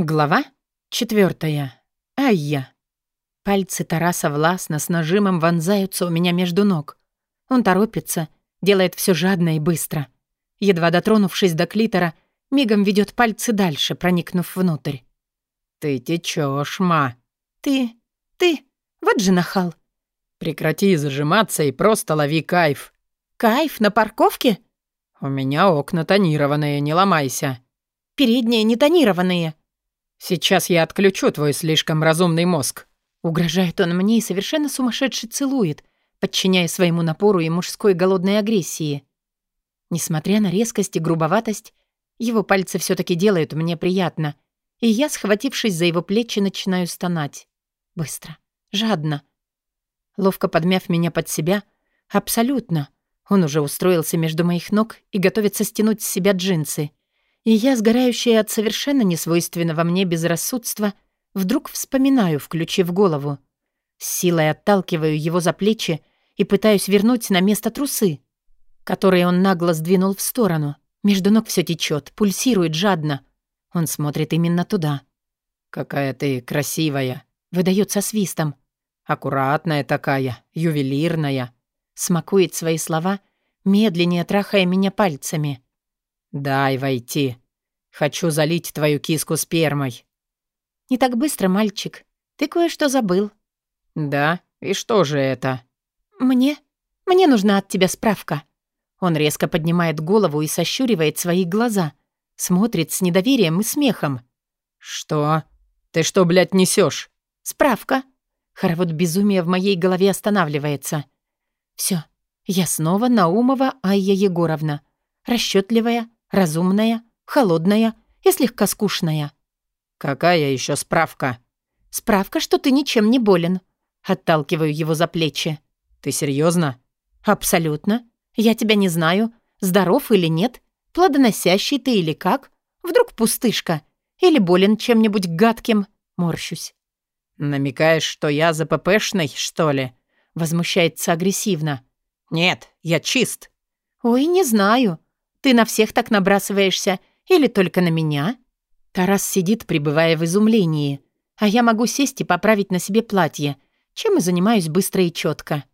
Глава четвертая. Айя. Пальцы Тараса властно с нажимом вонзаются у меня между ног. Он торопится, делает все жадно и быстро. Едва дотронувшись до клитора, мигом ведет пальцы дальше, проникнув внутрь. «Ты течешь, ма». «Ты... ты... вот же нахал». «Прекрати зажиматься и просто лови кайф». «Кайф на парковке?» «У меня окна тонированные, не ломайся». «Передние не тонированные». «Сейчас я отключу твой слишком разумный мозг». Угрожает он мне и совершенно сумасшедший целует, подчиняя своему напору и мужской голодной агрессии. Несмотря на резкость и грубоватость, его пальцы все таки делают мне приятно, и я, схватившись за его плечи, начинаю стонать. Быстро, жадно. Ловко подмяв меня под себя, абсолютно. Он уже устроился между моих ног и готовится стянуть с себя джинсы. И я, сгорающая от совершенно несвойственного мне безрассудства, вдруг вспоминаю, включив голову. С силой отталкиваю его за плечи и пытаюсь вернуть на место трусы, которые он нагло сдвинул в сторону. Между ног все течет, пульсирует жадно. Он смотрит именно туда. «Какая ты красивая!» Выдает со свистом. «Аккуратная такая, ювелирная!» Смакует свои слова, медленнее трахая меня пальцами. «Дай войти. Хочу залить твою киску спермой». «Не так быстро, мальчик. Ты кое-что забыл». «Да? И что же это?» «Мне? Мне нужна от тебя справка». Он резко поднимает голову и сощуривает свои глаза. Смотрит с недоверием и смехом. «Что? Ты что, блядь, несешь? «Справка». Хоровод безумия в моей голове останавливается. Все, я снова Наумова Айя Егоровна. Расчетливая, разумная, холодная и слегка скучная. «Какая еще справка?» «Справка, что ты ничем не болен». Отталкиваю его за плечи. «Ты серьезно? «Абсолютно. Я тебя не знаю, здоров или нет, плодоносящий ты или как, вдруг пустышка, или болен чем-нибудь гадким, морщусь». «Намекаешь, что я за ППшной, что ли?» Возмущается агрессивно. «Нет, я чист». «Ой, не знаю. Ты на всех так набрасываешься или только на меня?» Тарас сидит, пребывая в изумлении, а я могу сесть и поправить на себе платье, чем и занимаюсь быстро и четко.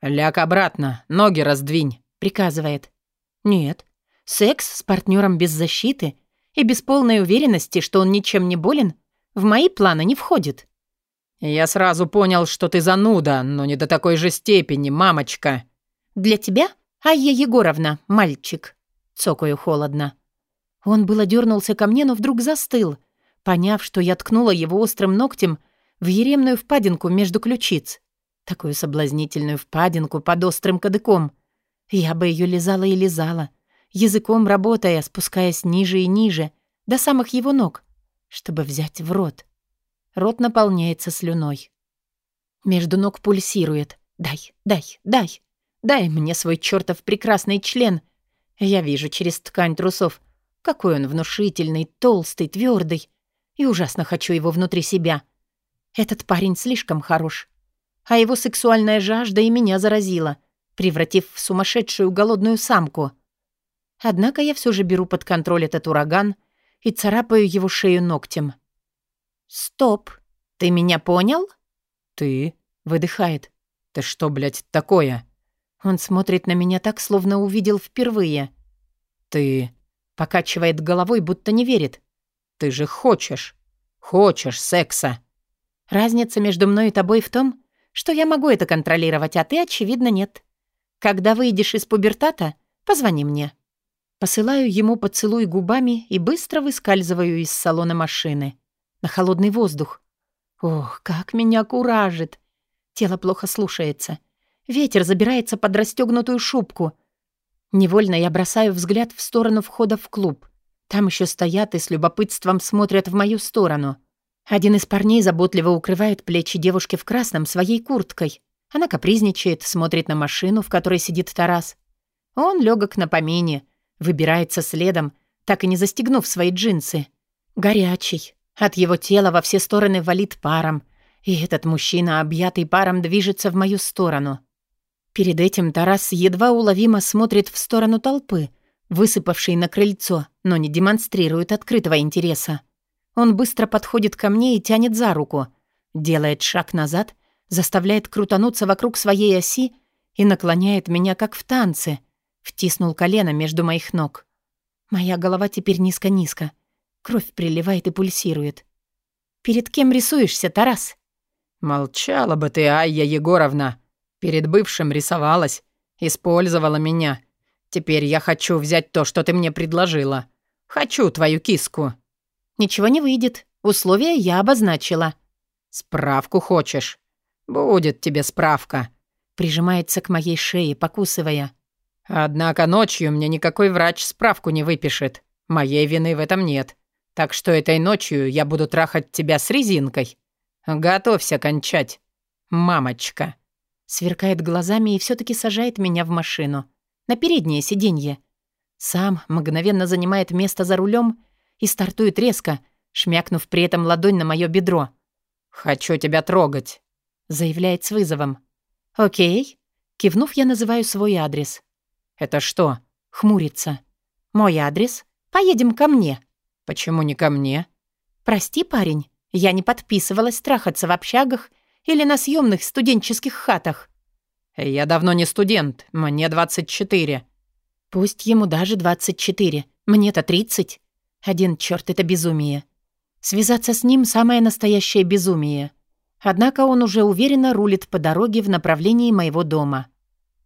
«Ляг обратно, ноги раздвинь», — приказывает. «Нет, секс с партнером без защиты и без полной уверенности, что он ничем не болен, в мои планы не входит». «Я сразу понял, что ты зануда, но не до такой же степени, мамочка». «Для тебя, Айя Егоровна, мальчик», — цокаю холодно. Он было дернулся ко мне, но вдруг застыл, поняв, что я ткнула его острым ногтем в еремную впадинку между ключиц. Такую соблазнительную впадинку под острым кадыком. Я бы ее лизала и лизала, языком работая, спускаясь ниже и ниже, до самых его ног, чтобы взять в рот. Рот наполняется слюной. Между ног пульсирует. «Дай, дай, дай! Дай мне свой чертов прекрасный член!» Я вижу через ткань трусов, какой он внушительный, толстый, твердый, и ужасно хочу его внутри себя. Этот парень слишком хорош. А его сексуальная жажда и меня заразила, превратив в сумасшедшую голодную самку. Однако я все же беру под контроль этот ураган и царапаю его шею ногтем. «Стоп! Ты меня понял?» «Ты?» — выдыхает. «Ты что, блядь, такое?» Он смотрит на меня так, словно увидел впервые. «Ты...» — покачивает головой, будто не верит. «Ты же хочешь. Хочешь секса». «Разница между мной и тобой в том, что я могу это контролировать, а ты, очевидно, нет. Когда выйдешь из пубертата, позвони мне». Посылаю ему поцелуй губами и быстро выскальзываю из салона машины на холодный воздух. Ох, как меня куражит. Тело плохо слушается. Ветер забирается под расстегнутую шубку. Невольно я бросаю взгляд в сторону входа в клуб. Там еще стоят и с любопытством смотрят в мою сторону. Один из парней заботливо укрывает плечи девушки в красном своей курткой. Она капризничает, смотрит на машину, в которой сидит Тарас. Он легок на помине, выбирается следом, так и не застегнув свои джинсы. Горячий, от его тела во все стороны валит паром, и этот мужчина, объятый паром, движется в мою сторону. Перед этим Тарас едва уловимо смотрит в сторону толпы, высыпавшей на крыльцо, но не демонстрирует открытого интереса. Он быстро подходит ко мне и тянет за руку, делает шаг назад, заставляет крутануться вокруг своей оси и наклоняет меня, как в танце, втиснул колено между моих ног. Моя голова теперь низко-низко. Кровь приливает и пульсирует. «Перед кем рисуешься, Тарас?» «Молчала бы ты, Айя Егоровна. Перед бывшим рисовалась, использовала меня. Теперь я хочу взять то, что ты мне предложила. Хочу твою киску». «Ничего не выйдет. Условия я обозначила». «Справку хочешь? Будет тебе справка». Прижимается к моей шее, покусывая. «Однако ночью мне никакой врач справку не выпишет. Моей вины в этом нет. Так что этой ночью я буду трахать тебя с резинкой. Готовься кончать, мамочка». Сверкает глазами и все таки сажает меня в машину. На переднее сиденье. Сам мгновенно занимает место за рулем и стартует резко, шмякнув при этом ладонь на мое бедро. «Хочу тебя трогать», — заявляет с вызовом. «Окей». Кивнув, я называю свой адрес. «Это что?» — хмурится. «Мой адрес? Поедем ко мне». «Почему не ко мне?» «Прости, парень, я не подписывалась трахаться в общагах или на съемных студенческих хатах». «Я давно не студент, мне 24». «Пусть ему даже 24, мне-то 30. Один черт, это безумие. Связаться с ним — самое настоящее безумие. Однако он уже уверенно рулит по дороге в направлении моего дома.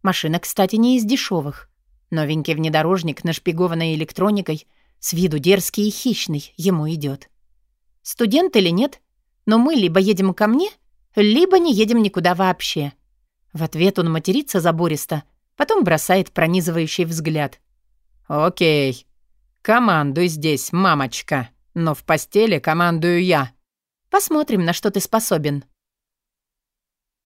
Машина, кстати, не из дешевых. Новенький внедорожник, нашпигованный электроникой, с виду дерзкий и хищный, ему идет. Студент или нет, но мы либо едем ко мне, либо не едем никуда вообще. В ответ он матерится забористо, потом бросает пронизывающий взгляд. «Окей. Командуй здесь, мамочка» но в постели командую я». «Посмотрим, на что ты способен».